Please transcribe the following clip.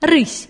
рысь.